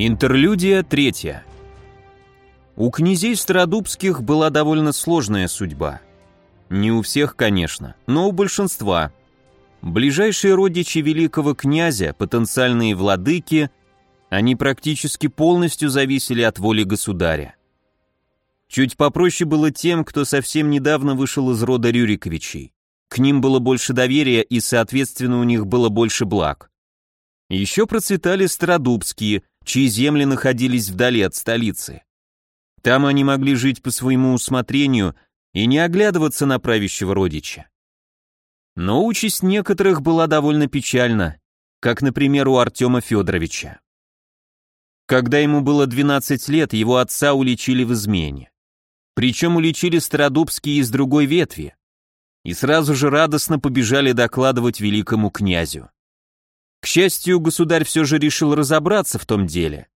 Интерлюдия третья. У князей Стародубских была довольно сложная судьба. Не у всех, конечно, но у большинства. Ближайшие родичи великого князя, потенциальные владыки, они практически полностью зависели от воли государя. Чуть попроще было тем, кто совсем недавно вышел из рода Рюриковичей. К ним было больше доверия и, соответственно, у них было больше благ. Еще процветали Стародубские, чьи земли находились вдали от столицы. Там они могли жить по своему усмотрению и не оглядываться на правящего родича. Но участь некоторых была довольно печальна, как, например, у Артема Федоровича. Когда ему было 12 лет, его отца уличили в измене. Причем уличили Стародубские из другой ветви. И сразу же радостно побежали докладывать великому князю. К счастью, государь все же решил разобраться в том деле.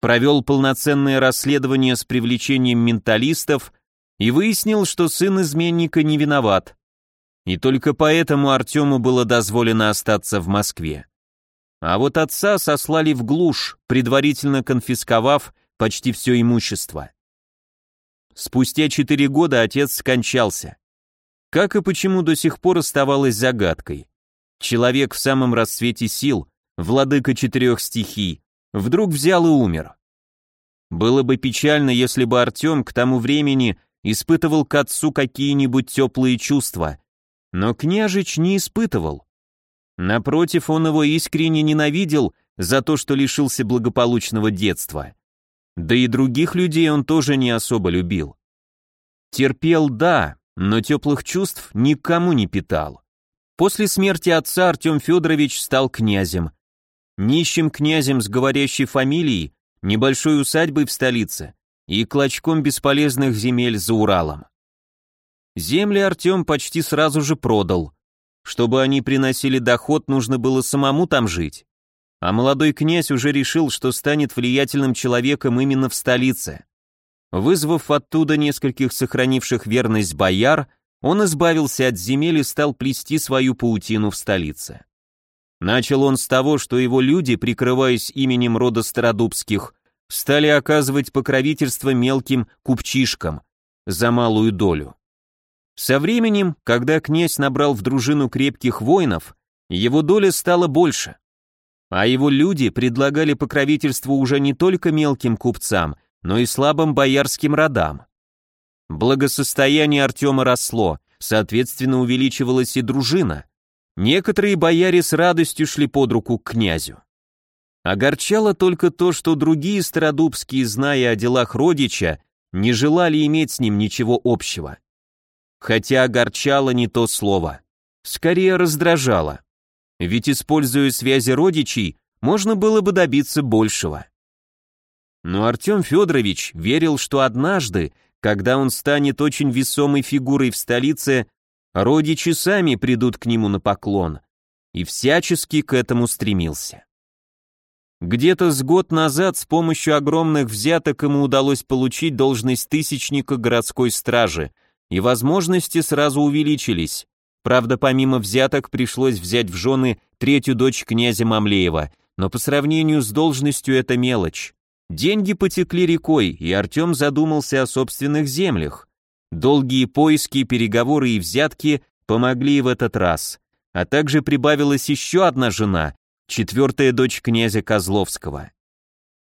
Провел полноценное расследование с привлечением менталистов и выяснил, что сын изменника не виноват. И только поэтому Артему было дозволено остаться в Москве. А вот отца сослали в глушь, предварительно конфисковав почти все имущество. Спустя четыре года отец скончался. Как и почему до сих пор оставалось загадкой. Человек в самом расцвете сил, владыка четырех стихий, вдруг взял и умер. Было бы печально, если бы Артем к тому времени испытывал к отцу какие-нибудь теплые чувства, но княжич не испытывал. Напротив, он его искренне ненавидел за то, что лишился благополучного детства. Да и других людей он тоже не особо любил. Терпел, да, но теплых чувств никому не питал. После смерти отца Артем Федорович стал князем. Нищим князем с говорящей фамилией, небольшой усадьбой в столице и клочком бесполезных земель за Уралом. Земли Артем почти сразу же продал. Чтобы они приносили доход, нужно было самому там жить. А молодой князь уже решил, что станет влиятельным человеком именно в столице. Вызвав оттуда нескольких сохранивших верность бояр, он избавился от земель и стал плести свою паутину в столице. Начал он с того, что его люди, прикрываясь именем рода Стародубских, стали оказывать покровительство мелким купчишкам за малую долю. Со временем, когда князь набрал в дружину крепких воинов, его доля стала больше. А его люди предлагали покровительство уже не только мелким купцам, но и слабым боярским родам. Благосостояние Артема росло, соответственно увеличивалась и дружина. Некоторые бояре с радостью шли под руку к князю. Огорчало только то, что другие стародубские, зная о делах родича, не желали иметь с ним ничего общего. Хотя огорчало не то слово. Скорее раздражало. Ведь, используя связи родичей, можно было бы добиться большего. Но Артем Федорович верил, что однажды когда он станет очень весомой фигурой в столице, родичи сами придут к нему на поклон, и всячески к этому стремился. Где-то с год назад с помощью огромных взяток ему удалось получить должность тысячника городской стражи, и возможности сразу увеличились. Правда, помимо взяток пришлось взять в жены третью дочь князя Мамлеева, но по сравнению с должностью это мелочь. Деньги потекли рекой, и Артем задумался о собственных землях. Долгие поиски, переговоры и взятки помогли в этот раз. А также прибавилась еще одна жена, четвертая дочь князя Козловского.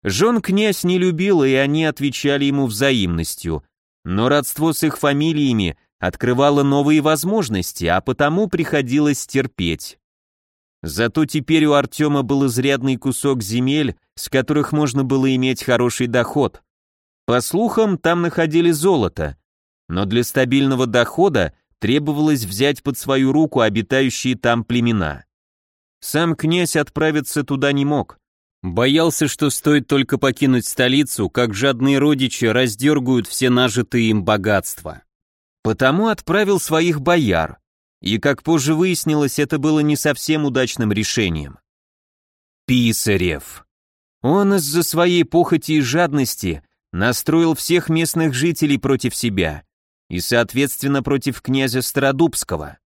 Жен князь не любил, и они отвечали ему взаимностью, но родство с их фамилиями открывало новые возможности, а потому приходилось терпеть. Зато теперь у Артема был изрядный кусок земель, с которых можно было иметь хороший доход. По слухам, там находили золото, но для стабильного дохода требовалось взять под свою руку обитающие там племена. Сам князь отправиться туда не мог. Боялся, что стоит только покинуть столицу, как жадные родичи раздергают все нажитые им богатства. Потому отправил своих бояр, и, как позже выяснилось, это было не совсем удачным решением. Писарев. Он из-за своей похоти и жадности настроил всех местных жителей против себя и, соответственно, против князя Стародубского.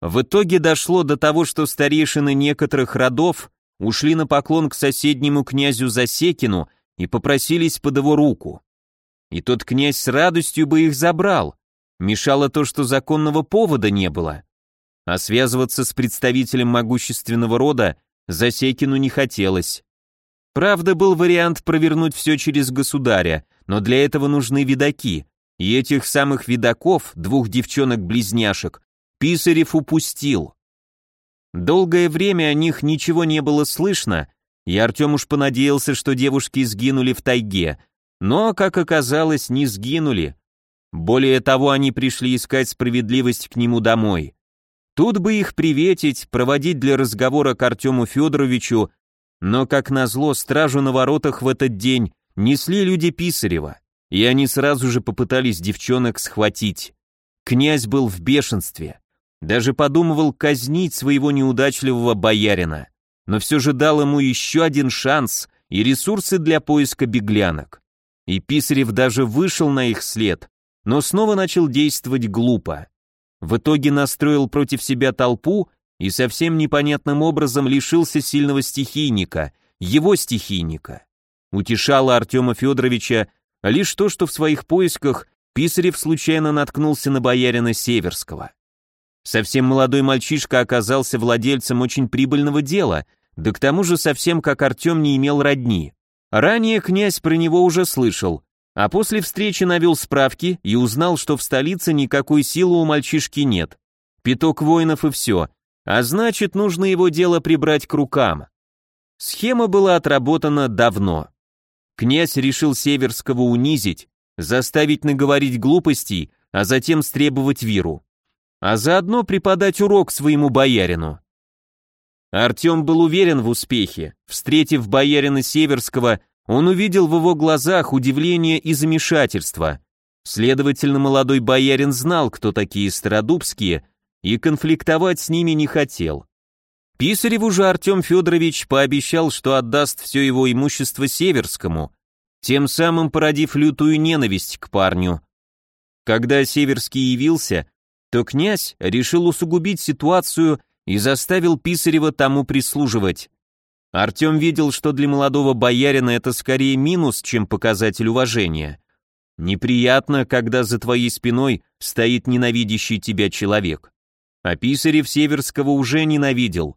В итоге дошло до того, что старейшины некоторых родов ушли на поклон к соседнему князю Засекину и попросились под его руку. И тот князь с радостью бы их забрал. Мешало то, что законного повода не было. А связываться с представителем могущественного рода Засекину не хотелось. Правда, был вариант провернуть все через государя, но для этого нужны видаки, и этих самых видаков, двух девчонок-близняшек, Писарев упустил. Долгое время о них ничего не было слышно, и Артем уж понадеялся, что девушки сгинули в тайге, но, как оказалось, не сгинули. Более того, они пришли искать справедливость к нему домой. Тут бы их приветить, проводить для разговора к Артему Федоровичу, но, как назло, стражу на воротах в этот день несли люди Писарева и они сразу же попытались девчонок схватить. Князь был в бешенстве, даже подумывал казнить своего неудачливого боярина, но все же дал ему еще один шанс и ресурсы для поиска беглянок. И Писарев даже вышел на их след, но снова начал действовать глупо. В итоге настроил против себя толпу и совсем непонятным образом лишился сильного стихийника, его стихийника. Утешало Артема Федоровича лишь то, что в своих поисках Писарев случайно наткнулся на боярина Северского. Совсем молодой мальчишка оказался владельцем очень прибыльного дела, да к тому же совсем как Артем не имел родни. Ранее князь про него уже слышал, а после встречи навел справки и узнал, что в столице никакой силы у мальчишки нет. Пяток воинов и все, а значит, нужно его дело прибрать к рукам. Схема была отработана давно. Князь решил Северского унизить, заставить наговорить глупостей, а затем стребовать виру. А заодно преподать урок своему боярину. Артем был уверен в успехе. Встретив боярина Северского, он увидел в его глазах удивление и замешательство. Следовательно, молодой боярин знал, кто такие Стародубские, и конфликтовать с ними не хотел. Писареву же Артем Федорович пообещал, что отдаст все его имущество Северскому, тем самым породив лютую ненависть к парню. Когда Северский явился, то князь решил усугубить ситуацию и заставил Писарева тому прислуживать. Артем видел, что для молодого боярина это скорее минус, чем показатель уважения. Неприятно, когда за твоей спиной стоит ненавидящий тебя человек. А Писарев Северского уже ненавидел.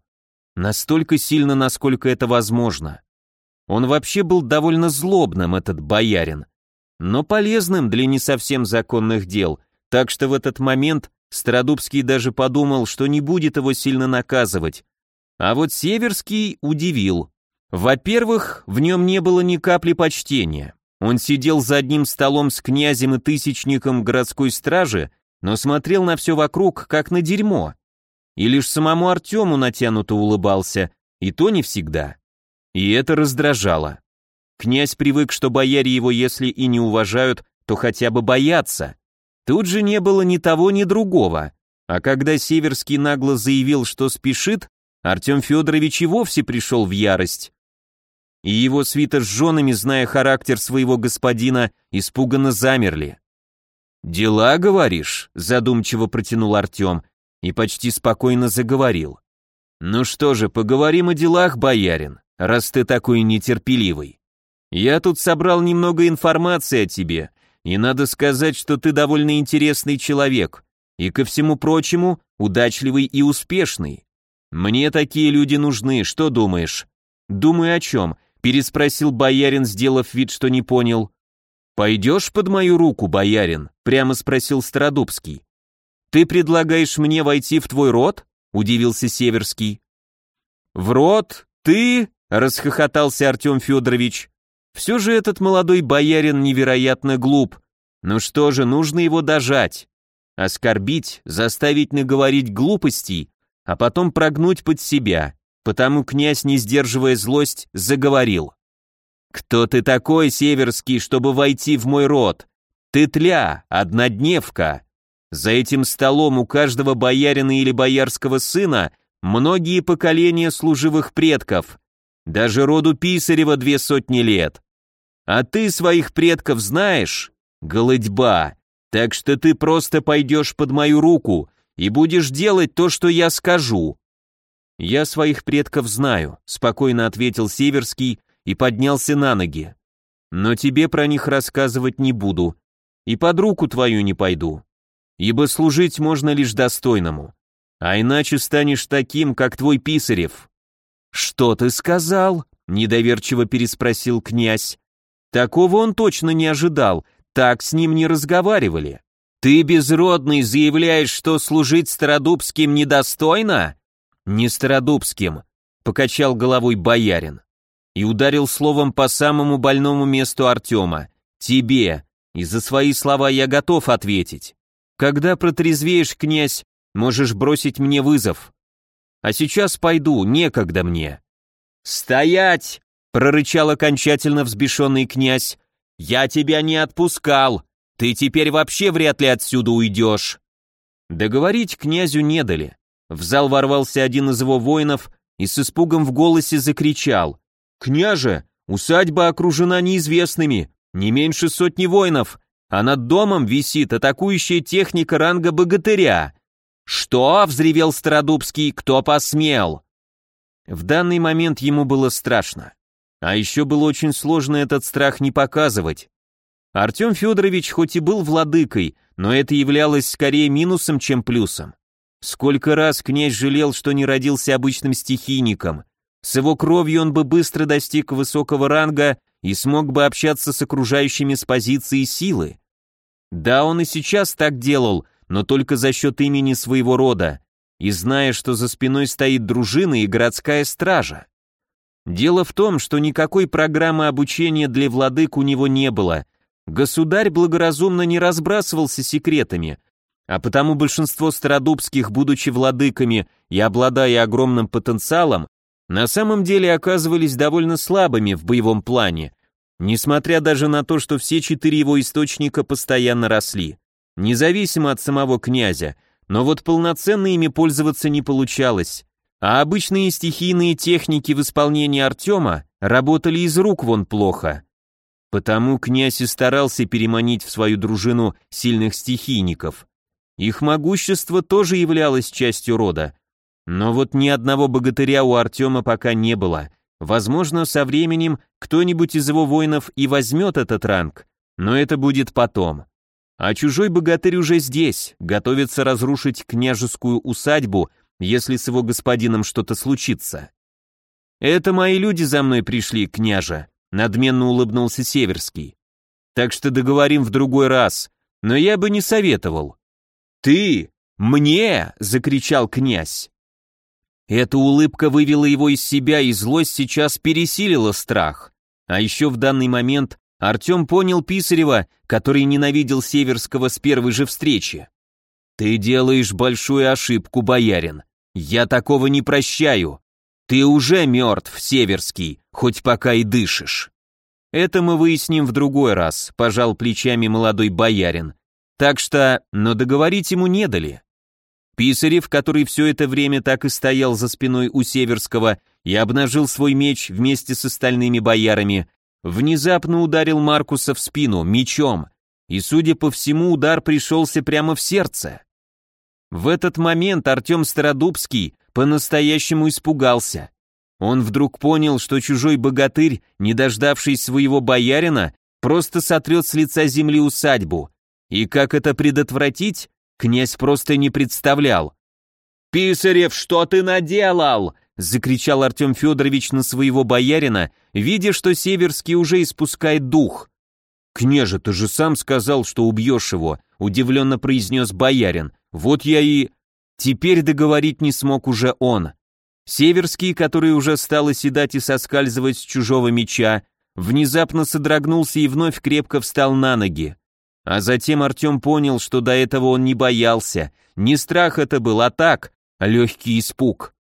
Настолько сильно, насколько это возможно. Он вообще был довольно злобным, этот боярин, но полезным для не совсем законных дел, так что в этот момент Стародубский даже подумал, что не будет его сильно наказывать. А вот Северский удивил. Во-первых, в нем не было ни капли почтения. Он сидел за одним столом с князем и тысячником городской стражи, но смотрел на все вокруг, как на дерьмо. И лишь самому Артему натянуто улыбался, и то не всегда. И это раздражало. Князь привык, что бояре его, если и не уважают, то хотя бы боятся. Тут же не было ни того, ни другого. А когда Северский нагло заявил, что спешит, Артем Федорович и вовсе пришел в ярость. И его свита с женами, зная характер своего господина, испуганно замерли. «Дела, говоришь?» – задумчиво протянул Артем и почти спокойно заговорил. «Ну что же, поговорим о делах, боярин, раз ты такой нетерпеливый. Я тут собрал немного информации о тебе, и надо сказать, что ты довольно интересный человек, и ко всему прочему, удачливый и успешный. Мне такие люди нужны, что думаешь?» «Думаю о чем?» – переспросил боярин, сделав вид, что не понял. «Пойдешь под мою руку, боярин?» – прямо спросил Стародубский. «Ты предлагаешь мне войти в твой род?» — удивился Северский. «В род? Ты?» — расхохотался Артем Федорович. «Все же этот молодой боярин невероятно глуп. Ну что же, нужно его дожать. Оскорбить, заставить наговорить глупостей, а потом прогнуть под себя. Потому князь, не сдерживая злость, заговорил. «Кто ты такой, Северский, чтобы войти в мой род? Ты тля, однодневка, за этим столом у каждого боярина или боярского сына многие поколения служивых предков, даже роду Писарева две сотни лет. А ты своих предков знаешь? Голодьба. Так что ты просто пойдешь под мою руку и будешь делать то, что я скажу. «Я своих предков знаю», — спокойно ответил Северский и поднялся на ноги. «Но тебе про них рассказывать не буду, и под руку твою не пойду, ибо служить можно лишь достойному, а иначе станешь таким, как твой Писарев». «Что ты сказал?» — недоверчиво переспросил князь. Такого он точно не ожидал, так с ним не разговаривали. «Ты, безродный, заявляешь, что служить Стародубским недостойно?» «Не Стародубским», — покачал головой боярин и ударил словом по самому больному месту Артема. «Тебе, и за свои слова я готов ответить. Когда протрезвеешь, князь, можешь бросить мне вызов. А сейчас пойду, некогда мне». «Стоять!» — прорычал окончательно взбешенный князь. «Я тебя не отпускал! Ты теперь вообще вряд ли отсюда уйдешь!» Договорить князю не дали. В зал ворвался один из его воинов и с испугом в голосе закричал. «Княже, усадьба окружена неизвестными, не меньше сотни воинов, а над домом висит атакующая техника ранга богатыря». «Что?» — взревел Стародубский, «кто посмел?» В данный момент ему было страшно. А еще было очень сложно этот страх не показывать. Артем Федорович хоть и был владыкой, но это являлось скорее минусом, чем плюсом. Сколько раз князь жалел, что не родился обычным стихийником. С его кровью он бы быстро достиг высокого ранга и смог бы общаться с окружающими с позиции силы. Да, он и сейчас так делал, но только за счет имени своего рода, и зная, что за спиной стоит дружина и городская стража. Дело в том, что никакой программы обучения для владык у него не было. Государь благоразумно не разбрасывался секретами, а потому большинство стародубских, будучи владыками и обладая огромным потенциалом, на самом деле оказывались довольно слабыми в боевом плане, несмотря даже на то, что все четыре его источника постоянно росли. Независимо от самого князя, но вот полноценно ими пользоваться не получалось. А обычные стихийные техники в исполнении Артема работали из рук вон плохо. Потому князь и старался переманить в свою дружину сильных стихийников. Их могущество тоже являлось частью рода. Но вот ни одного богатыря у Артема пока не было. Возможно, со временем кто-нибудь из его воинов и возьмет этот ранг, но это будет потом. А чужой богатырь уже здесь, готовится разрушить княжескую усадьбу, если с его господином что-то случится. «Это мои люди за мной пришли, княже», — надменно улыбнулся Северский. «Так что договорим в другой раз, но я бы не советовал». «Ты! Мне!» — закричал князь. Эта улыбка вывела его из себя, и злость сейчас пересилила страх. А еще в данный момент Артем понял Писарева, который ненавидел Северского с первой же встречи. «Ты делаешь большую ошибку, боярин. Я такого не прощаю. Ты уже мертв, Северский, хоть пока и дышишь». «Это мы выясним в другой раз», — пожал плечами молодой боярин. «Так что, но договорить ему не дали». Писарев, который все это время так и стоял за спиной у Северского и обнажил свой меч вместе с остальными боярами, внезапно ударил Маркуса в спину мечом, и, судя по всему, удар пришелся прямо в сердце. В этот момент Артем Стародубский по-настоящему испугался. Он вдруг понял, что чужой богатырь, не дождавшись своего боярина, просто сотрет с лица земли усадьбу. И как это предотвратить, князь просто не представлял. «Писарев, что ты наделал?» закричал Артем Федорович на своего боярина, видя, что Северский уже испускает дух. «Княже, ты же сам сказал, что убьешь его», — удивленно произнес боярин. «Вот я и...» Теперь договорить не смог уже он. Северский, который уже стал оседать и соскальзывать с чужого меча, внезапно содрогнулся и вновь крепко встал на ноги. А затем Артем понял, что до этого он не боялся. Не страх это был, а так, легкий испуг.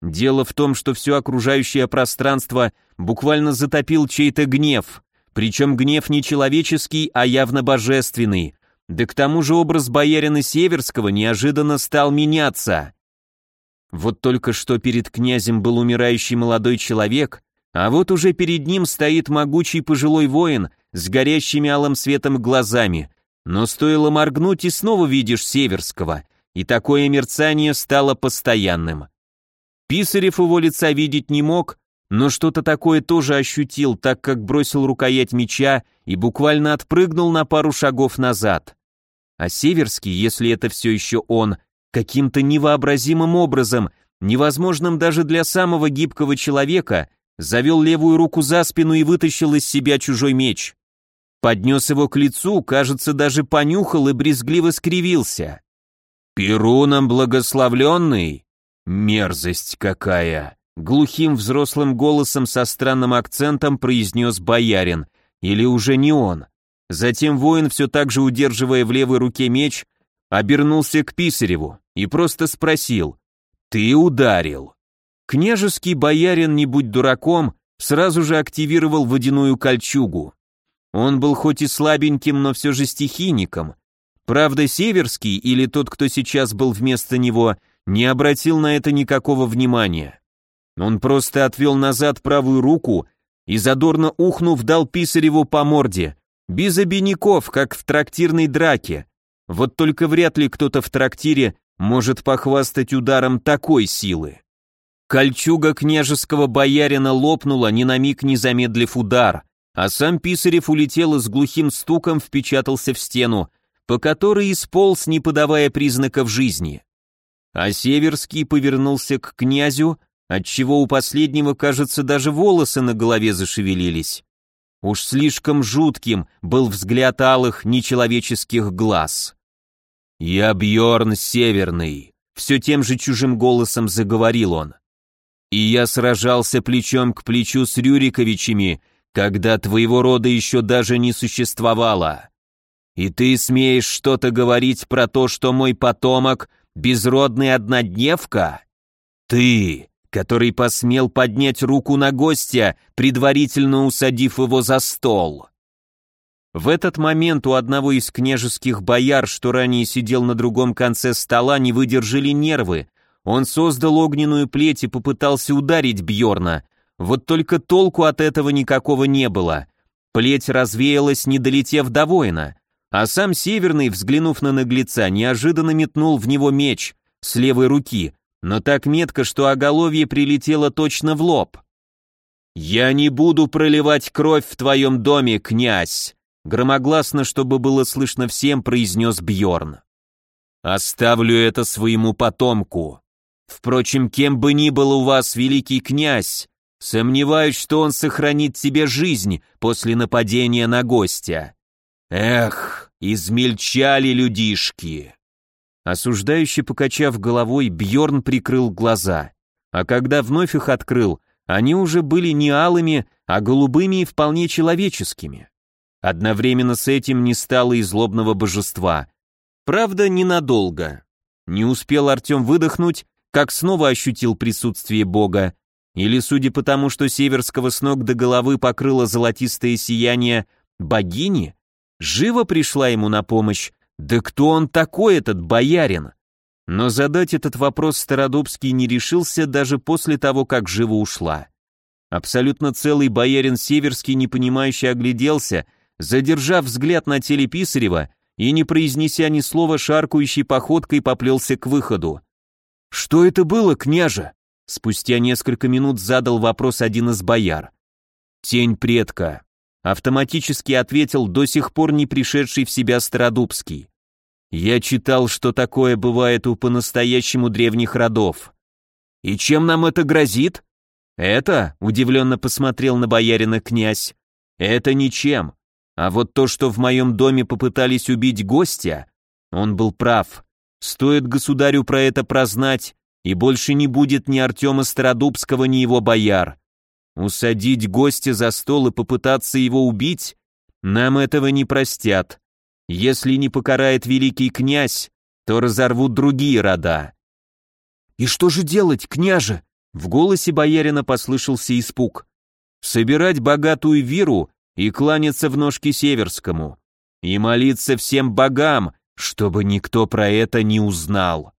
Дело в том, что все окружающее пространство буквально затопил чей-то гнев, причем гнев не человеческий, а явно божественный. Да к тому же образ боярина Северского неожиданно стал меняться. Вот только что перед князем был умирающий молодой человек, а вот уже перед ним стоит могучий пожилой воин с горящими алым светом глазами. Но стоило моргнуть, и снова видишь Северского, и такое мерцание стало постоянным. Писарев его лица видеть не мог, но что-то такое тоже ощутил, так как бросил рукоять меча и буквально отпрыгнул на пару шагов назад. А Северский, если это все еще он, каким-то невообразимым образом, невозможным даже для самого гибкого человека, завел левую руку за спину и вытащил из себя чужой меч. Поднес его к лицу, кажется, даже понюхал и брезгливо скривился. «Перуном благословленный? Мерзость какая!» Глухим взрослым голосом со странным акцентом произнес боярин, или уже не он. Затем воин, все так же удерживая в левой руке меч, обернулся к Писареву и просто спросил «Ты ударил?» Княжеский боярин, не будь дураком, сразу же активировал водяную кольчугу. Он был хоть и слабеньким, но все же стихийником. Правда, Северский, или тот, кто сейчас был вместо него, не обратил на это никакого внимания. Он просто отвел назад правую руку и, задорно ухнув, дал Писареву по морде, без обиняков, как в трактирной драке. Вот только вряд ли кто-то в трактире может похвастать ударом такой силы. Кольчуга княжеского боярина лопнула, ни на миг не замедлив удар, а сам Писарев улетел и с глухим стуком впечатался в стену, по которой исполз, не подавая признаков жизни. А Северский повернулся к князю, отчего у последнего, кажется, даже волосы на голове зашевелились. Уж слишком жутким был взгляд алых нечеловеческих глаз. «Я Бьорн Северный», — все тем же чужим голосом заговорил он. «И я сражался плечом к плечу с Рюриковичами, когда твоего рода еще даже не существовало. И ты смеешь что-то говорить про то, что мой потомок — безродный однодневка? Ты, который посмел поднять руку на гостя, предварительно усадив его за стол. В этот момент у одного из княжеских бояр, что ранее сидел на другом конце стола, не выдержали нервы. Он создал огненную плеть и попытался ударить Бьорна. Вот только толку от этого никакого не было. Плеть развеялась, не долетев до воина. А сам Северный, взглянув на наглеца, неожиданно метнул в него меч с левой руки, но так метко, что оголовье прилетело точно в лоб. «Я не буду проливать кровь в твоем доме, князь!» Громогласно, чтобы было слышно всем, произнес Бьорн. «Оставлю это своему потомку. Впрочем, кем бы ни был у вас великий князь, сомневаюсь, что он сохранит тебе жизнь после нападения на гостя. Эх, измельчали людишки!» Осуждающий покачав головой, Бьорн прикрыл глаза. А когда вновь их открыл, они уже были не алыми, а голубыми и вполне человеческими. Одновременно с этим не стало и злобного божества. Правда, ненадолго. Не успел Артем выдохнуть, как снова ощутил присутствие Бога, или, судя по тому, что Северского с ног до головы покрыло золотистое сияние, богини, живо пришла ему на помощь, да кто он такой, этот боярин? Но задать этот вопрос Стародубский не решился даже после того, как живо ушла. Абсолютно целый боярин Северский непонимающе огляделся, задержав взгляд на теле Писарева и, не произнеся ни слова, шаркающей походкой поплелся к выходу. «Что это было, княже?» Спустя несколько минут задал вопрос один из бояр. «Тень предка», автоматически ответил до сих пор не пришедший в себя Стародубский. Я читал, что такое бывает у по-настоящему древних родов. И чем нам это грозит? Это, удивленно посмотрел на боярина князь, это ничем. А вот то, что в моем доме попытались убить гостя, он был прав. Стоит государю про это прознать, и больше не будет ни Артема Стародубского, ни его бояр. Усадить гостя за стол и попытаться его убить? Нам этого не простят. Если не покарает великий князь, то разорвут другие рода. «И что же делать, княже?» В голосе боярина послышался испуг. «Собирать богатую виру и кланяться в ножки Северскому. И молиться всем богам, чтобы никто про это не узнал».